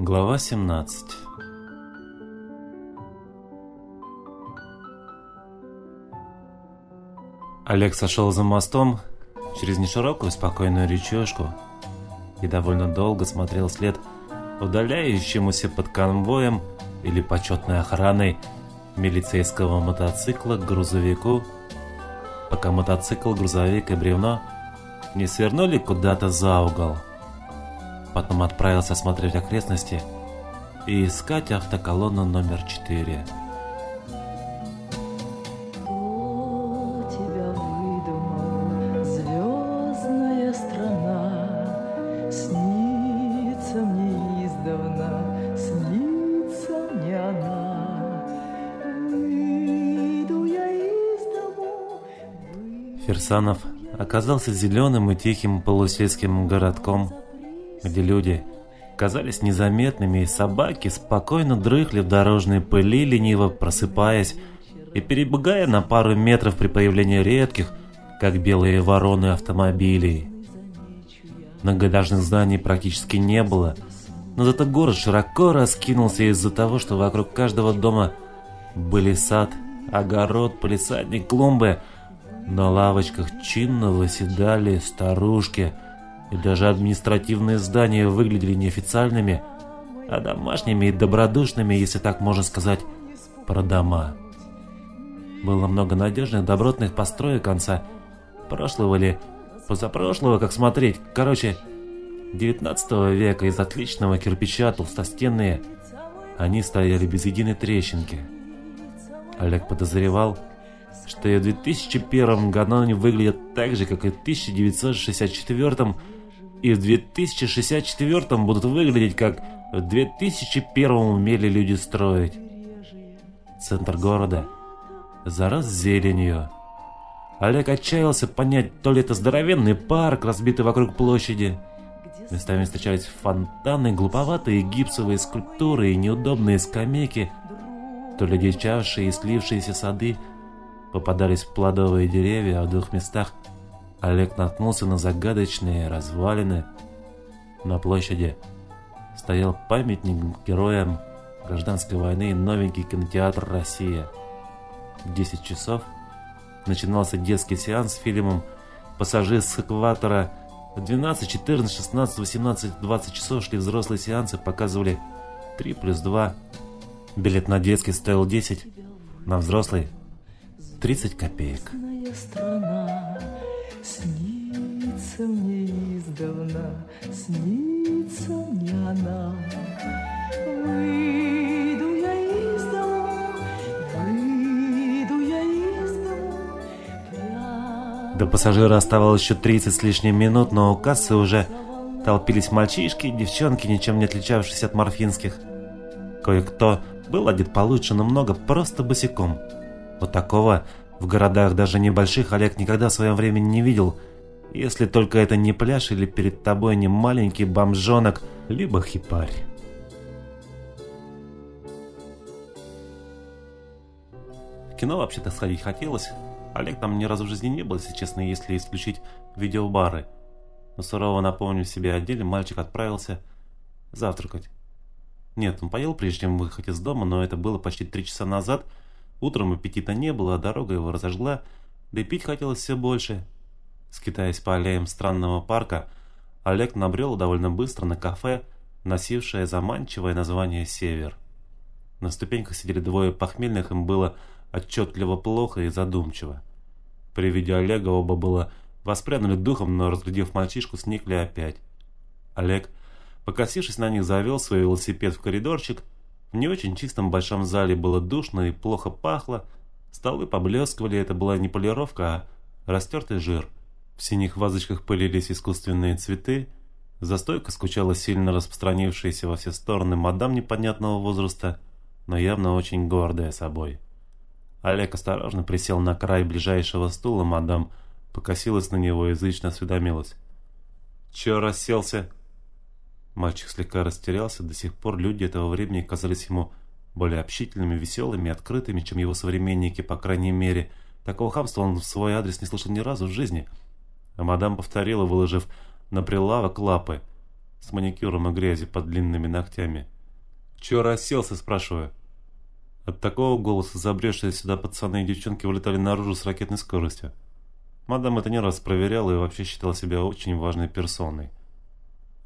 Глава 17 Олег сошел за мостом через неширокую спокойную речушку и довольно долго смотрел след удаляющемуся под конвоем или почетной охраной милицейского мотоцикла к грузовику, пока мотоцикл, грузовик и бревно не свернули куда-то за угол. Потом отправился осмотреть окрестности и искать автоколонну номер 4. Кто тебя выдумал, звездная страна? Снится мне издавна, снится мне она. Выйду я из дому, Ферсанов оказался зеленым и тихим полусельским городком, где люди казались незаметными, и собаки спокойно дрыхли в дорожной пыли, лениво просыпаясь и перебегая на пару метров при появлении редких, как белые вороны автомобилей. Многоэтажных зданий практически не было, но зато город широко раскинулся из-за того, что вокруг каждого дома были сад, огород, полисадник, клумбы. На лавочках чинно выседали старушки, и даже административные здания выглядели неофициальными, а домашними и добродушными, если так можно сказать, про дома. Было много надежных, добротных построек конца прошлого или позапрошлого, как смотреть. Короче, 19 века из отличного кирпича толстостенные. Они стояли без единой трещинки. Олег подозревал, что и в 2001 году они выглядят так же, как и в 1964 и в 2064 будут выглядеть, как в 2001 умели люди строить. Центр города зарос зеленью. Олег отчаялся понять, то ли это здоровенный парк, разбитый вокруг площади. Местами встречались фонтаны, глуповатые гипсовые скульптуры и неудобные скамейки, то ли дичавшие и слившиеся сады, попадались плодовые деревья, а в двух местах Олег наткнулся на загадочные развалины. На площади стоял памятник героям гражданской войны и новенький кинотеатр «Россия». В 10 часов начинался детский сеанс с фильмом «Пассажир с экватора». В 12, 14, 16, 18, 20 часов шли взрослые сеансы, показывали 3 плюс 2. Билет на детский стоил 10, на взрослый 30 копеек. страна. Снится мне издавна, снится мне она. Выйду я из дому, выйду я из дому, прямо До пассажира оставалось еще 30 с лишним минут, но у кассы уже толпились мальчишки и девчонки, ничем не отличавшиеся от морфинских. Кое-кто был одет получше, но много просто босиком. Вот такого в городах даже небольших Олег никогда в своем времени не видел, если только это не пляж или перед тобой не маленький бомжонок, либо хипарь. В кино вообще-то сходить хотелось. Олег там ни разу в жизни не был, если честно, если исключить видеобары. Но сурово напомнив себе о деле, мальчик отправился завтракать. Нет, он поел прежде чем выехать из дома, но это было почти три часа назад. Утром аппетита не было, а дорога его разожгла, да и пить хотелось все больше. Скитаясь по аллеям странного парка, Олег набрел довольно быстро на кафе, носившее заманчивое название «Север». На ступеньках сидели двое похмельных, им было отчетливо плохо и задумчиво. При виде Олега оба было воспрянули духом, но, разглядев мальчишку, сникли опять. Олег, покосившись на них, завел свой велосипед в коридорчик. В не очень чистом большом зале было душно и плохо пахло. Столы поблескивали, это была не полировка, а растертый жир. В синих вазочках пылились искусственные цветы. За стойкой скучала сильно распространившаяся во все стороны мадам непонятного возраста, но явно очень гордая собой. Олег осторожно присел на край ближайшего стула, мадам покосилась на него и язычно осведомилась. «Чё расселся?» Мальчик слегка растерялся, до сих пор люди этого времени казались ему более общительными, веселыми, открытыми, чем его современники, по крайней мере. Такого хамства он в свой адрес не слышал ни разу в жизни. А мадам повторила, выложив на прилавок лапы. с маникюром и грязью под длинными ногтями. «Чё расселся?» – спрашиваю. От такого голоса забревшие сюда пацаны и девчонки вылетали наружу с ракетной скоростью. Мадам это не раз проверяла и вообще считала себя очень важной персоной.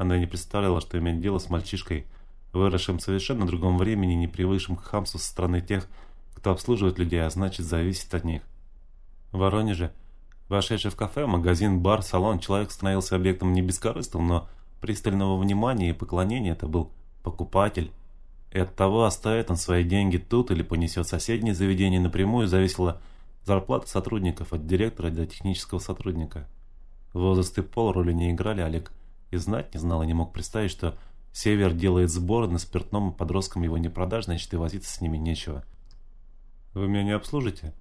Она не представляла, что имеет дело с мальчишкой, выросшим в совершенно другом времени, не привыкшим к хамству со стороны тех, кто обслуживает людей, а значит зависит от них. В Воронеже, вошедший в кафе, магазин, бар, салон, человек становился объектом не бескорыстного, но пристального внимания и поклонения. Это был покупатель. И от того, оставит он свои деньги тут или понесет соседнее заведение напрямую, зависела зарплата сотрудников от директора до технического сотрудника. Возраст и пол роли не играли, Олег и знать не знал и не мог представить, что Север делает сборы на спиртном, и подросткам его не продаж, значит и возиться с ними нечего. «Вы меня не обслужите?»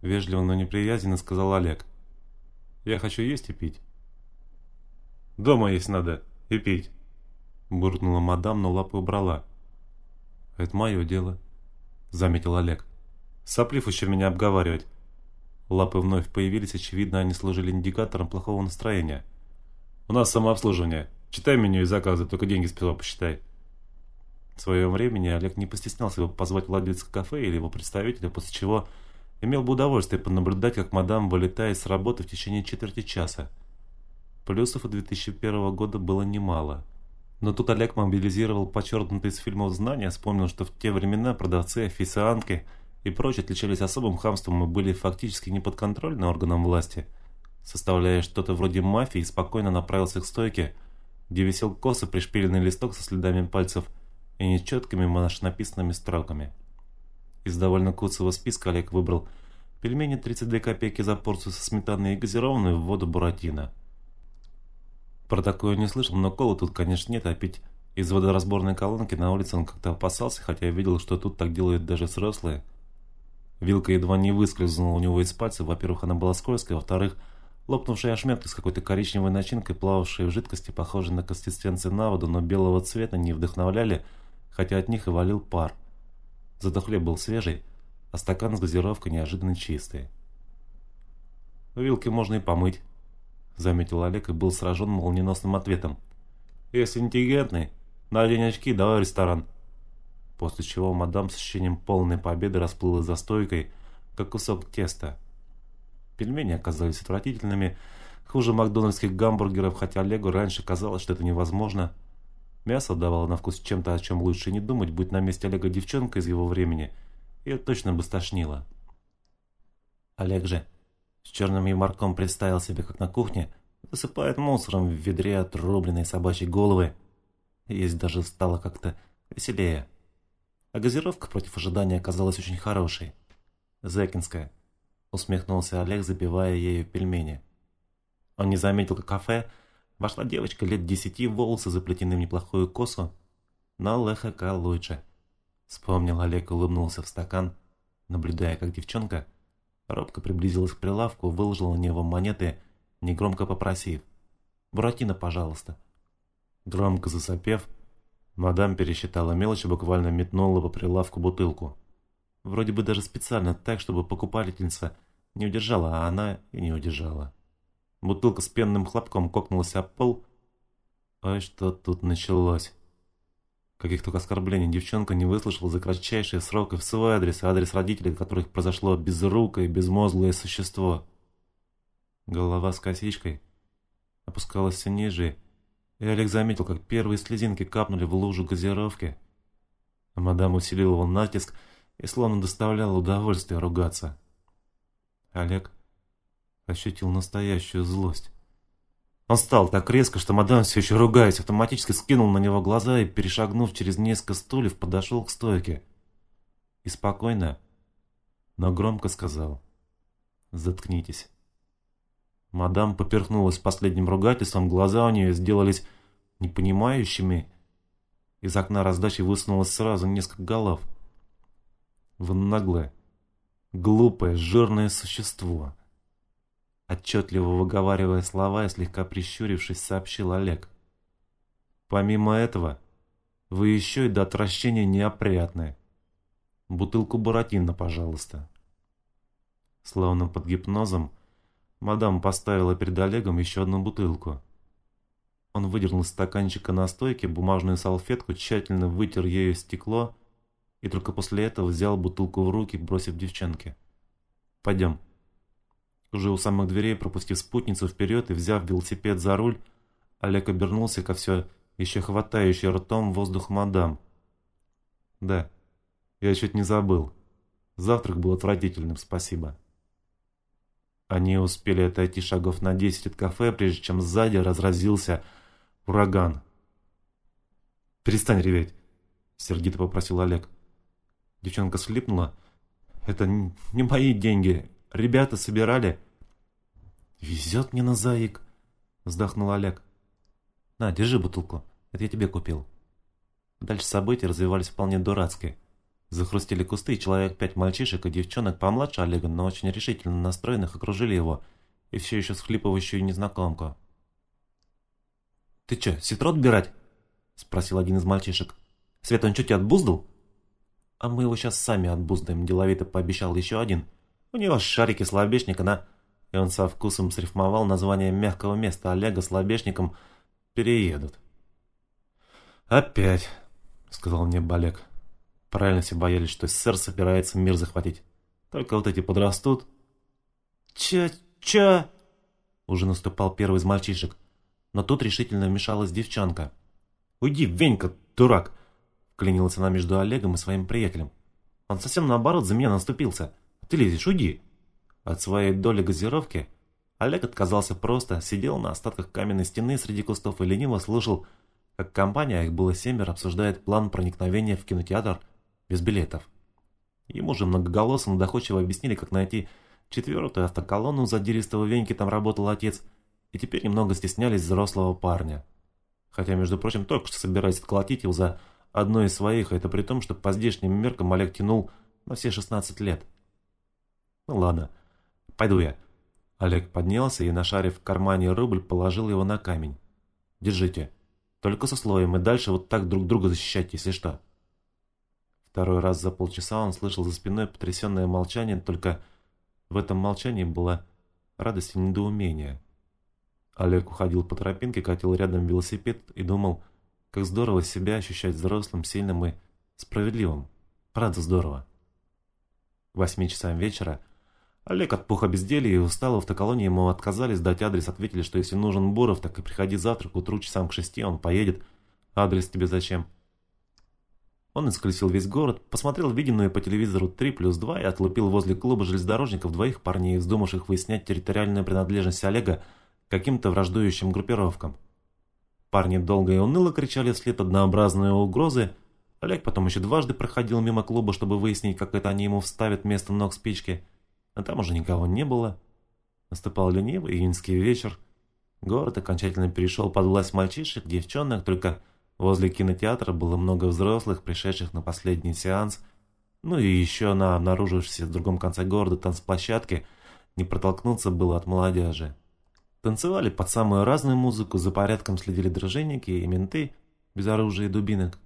Вежливо, но неприязненно сказал Олег. «Я хочу есть и пить». «Дома есть надо и пить», буркнула мадам, но лапу убрала. «Это мое дело», заметил Олег. «Соплив еще меня обговаривать». Лапы вновь появились, очевидно, они служили индикатором плохого настроения. «У нас самообслуживание. Читай меню и заказы, только деньги сперва посчитай». В своем времени Олег не постеснялся бы позвать владельца кафе или его представителя, после чего имел бы удовольствие понаблюдать, как мадам вылетает с работы в течение четверти часа. Плюсов у 2001 года было немало. Но тут Олег мобилизировал подчеркнутые из фильмов знания, вспомнил, что в те времена продавцы, официантки и прочие отличались особым хамством и были фактически не подконтрольны органам власти. Составляя что-то вроде мафии, спокойно направился к стойке, где висел косо пришпиленный листок со следами пальцев и нечеткими машинописными строками. Из довольно куцого списка Олег выбрал пельмени 32 копейки за порцию со сметаной и газированную в воду буратино. Про такое не слышал, но колы тут, конечно, нет, а пить из водоразборной колонки на улице он как-то опасался, хотя видел, что тут так делают даже взрослые. Вилка едва не выскользнула у него из пальцев. Во-первых, она была скользкая, во-вторых, лопнувшие ошметки с какой-то коричневой начинкой, плававшие в жидкости, похожей на консистенцию на воду, но белого цвета не вдохновляли, хотя от них и валил пар. Зато хлеб был свежий, а стакан с газировкой неожиданно чистый. «Вилки можно и помыть», — заметил Олег и был сражен молниеносным ответом. «Если интеллигентный, надень очки, давай в ресторан». После чего мадам с ощущением полной победы расплылась за стойкой, как кусок теста. Пельмени оказались отвратительными, хуже макдональдских гамбургеров, хотя Олегу раньше казалось, что это невозможно. Мясо давало на вкус чем-то, о чем лучше не думать, будь на месте Олега девчонка из его времени, ее точно бы стошнило. Олег же с черным юморком представил себе, как на кухне высыпает мусором в ведре отрубленной собачьей головы. Есть даже стало как-то веселее. А газировка против ожидания оказалась очень хорошей. Зекинская. Усмехнулся Олег, забивая ею пельмени. Он не заметил, как кафе вошла девочка лет десяти, волосы заплетены в неплохую косу, но ЛХК лучше. Вспомнил Олег, улыбнулся в стакан, наблюдая, как девчонка Робко приблизилась к прилавку, выложила на него монеты, негромко попросив «Буратино, пожалуйста». Громко засопев, мадам пересчитала мелочь и буквально метнула по прилавку бутылку. Вроде бы даже специально так, чтобы покупательница не удержала, а она и не удержала. Бутылка с пенным хлопком кокнулась об пол. Ой, что тут началось. Каких только оскорблений девчонка не выслушала за кратчайший срок и в свой адрес, и адрес родителей, от которых произошло безрукое, безмозглое существо. Голова с косичкой опускалась все ниже, и Олег заметил, как первые слезинки капнули в лужу газировки. А мадам усиливала натиск и словно доставляла удовольствие ругаться. Олег ощутил настоящую злость. Он встал так резко, что мадам, все еще ругаясь, автоматически скинул на него глаза и, перешагнув через несколько стульев, подошел к стойке. И спокойно, но громко сказал «Заткнитесь». Мадам поперхнулась последним ругательством, глаза у нее сделались непонимающими. Из окна раздачи высунулось сразу несколько голов. Вы наглое, глупое, жирное существо. Отчетливо выговаривая слова и слегка прищурившись, сообщил Олег. Помимо этого, вы еще и до отвращения неопрятны. Бутылку Буратино, пожалуйста. Словно под гипнозом, мадам поставила перед Олегом еще одну бутылку. Он выдернул из стаканчика на стойке бумажную салфетку, тщательно вытер ею стекло и только после этого взял бутылку в руки, бросив девчонке. «Пойдем». Уже у самых дверей, пропустив спутницу вперед и взяв велосипед за руль, Олег обернулся ко все еще хватающей ртом воздух мадам. «Да, я чуть не забыл. Завтрак был отвратительным, спасибо». Они успели отойти шагов на десять от кафе, прежде чем сзади разразился ураган. «Перестань реветь», — сердито попросил Олег. Девчонка слипнула. «Это не мои деньги. Ребята собирали». «Везет мне на заик», — вздохнул Олег. «На, держи бутылку. Это я тебе купил». Дальше события развивались вполне дурацки. Захрустили кусты, и человек пять мальчишек и девчонок помладше Олега, но очень решительно настроенных, окружили его и все еще схлипывающую незнакомку. «Ты че, ситро отбирать?» – спросил один из мальчишек. «Свет, он что, тебя отбуздал?» «А мы его сейчас сами отбуздаем», – деловито пообещал еще один. «У него шарики слабешника на...» И он со вкусом срифмовал название мягкого места Олега с лобешником «Переедут». «Опять», — сказал мне Балек. «Правильно все боялись, что СССР собирается мир захватить. Только вот эти подрастут». «Ча-ча!» Уже наступал первый из мальчишек но тут решительно вмешалась девчонка. «Уйди, Венька, дурак!» Вклинилась она между Олегом и своим приятелем. «Он совсем наоборот за меня наступился. Ты лезешь, уйди!» От своей доли газировки Олег отказался просто, сидел на остатках каменной стены среди кустов и лениво слушал, как компания, их было семеро, обсуждает план проникновения в кинотеатр без билетов. Ему же многоголосым доходчиво объяснили, как найти четвертую автоколонну задиристого Веньки, там работал отец – и теперь немного стеснялись взрослого парня. Хотя, между прочим, только что собирались отколотить его за одно из своих, а это при том, что по здешним меркам Олег тянул на все 16 лет. Ну ладно, пойду я. Олег поднялся и, нашарив в кармане рубль, положил его на камень. Держите. Только со слоем, и дальше вот так друг друга защищать, если что. Второй раз за полчаса он слышал за спиной потрясенное молчание, только в этом молчании была радость и недоумение. Олег уходил по тропинке, катил рядом велосипед и думал, как здорово себя ощущать взрослым, сильным и справедливым. Правда здорово. К восьми часам вечера Олег от пуха безделья и устал, в автоколонии ему отказались дать адрес, ответили, что если нужен Буров, так и приходи завтра, к утру часам к шести он поедет. Адрес тебе зачем? Он исколесил весь город, посмотрел виденную по телевизору 3 плюс 2 и отлупил возле клуба железнодорожников двоих парней, вздумавших выяснять территориальную принадлежность Олега каким-то враждующим группировкам. Парни долго и уныло кричали вслед однообразные угрозы. Олег потом еще дважды проходил мимо клуба, чтобы выяснить, как это они ему вставят вместо ног спички. А там уже никого не было. Наступал ленивый июньский вечер. Город окончательно перешел под власть мальчишек, девчонок, только возле кинотеатра было много взрослых, пришедших на последний сеанс. Ну и еще на обнаружившейся в другом конце города танцплощадке не протолкнуться было от молодежи. Танцевали под самую разную музыку, за порядком следили дружинники и менты без оружия и дубинок.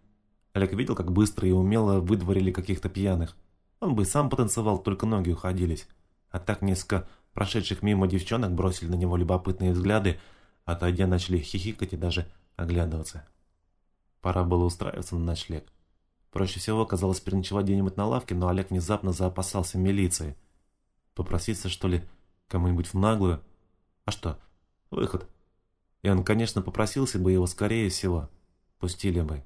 Олег видел, как быстро и умело выдворили каких-то пьяных. Он бы сам потанцевал, только ноги уходились. А так несколько прошедших мимо девчонок бросили на него любопытные взгляды, отойдя начали хихикать и даже оглядываться. Пора было устраиваться на ночлег. Проще всего оказалось переночевать где-нибудь на лавке, но Олег внезапно заопасался милиции. Попроситься, что ли, кому-нибудь в наглую? А что, Выход. И он, конечно, попросился бы его скорее всего. Пустили бы.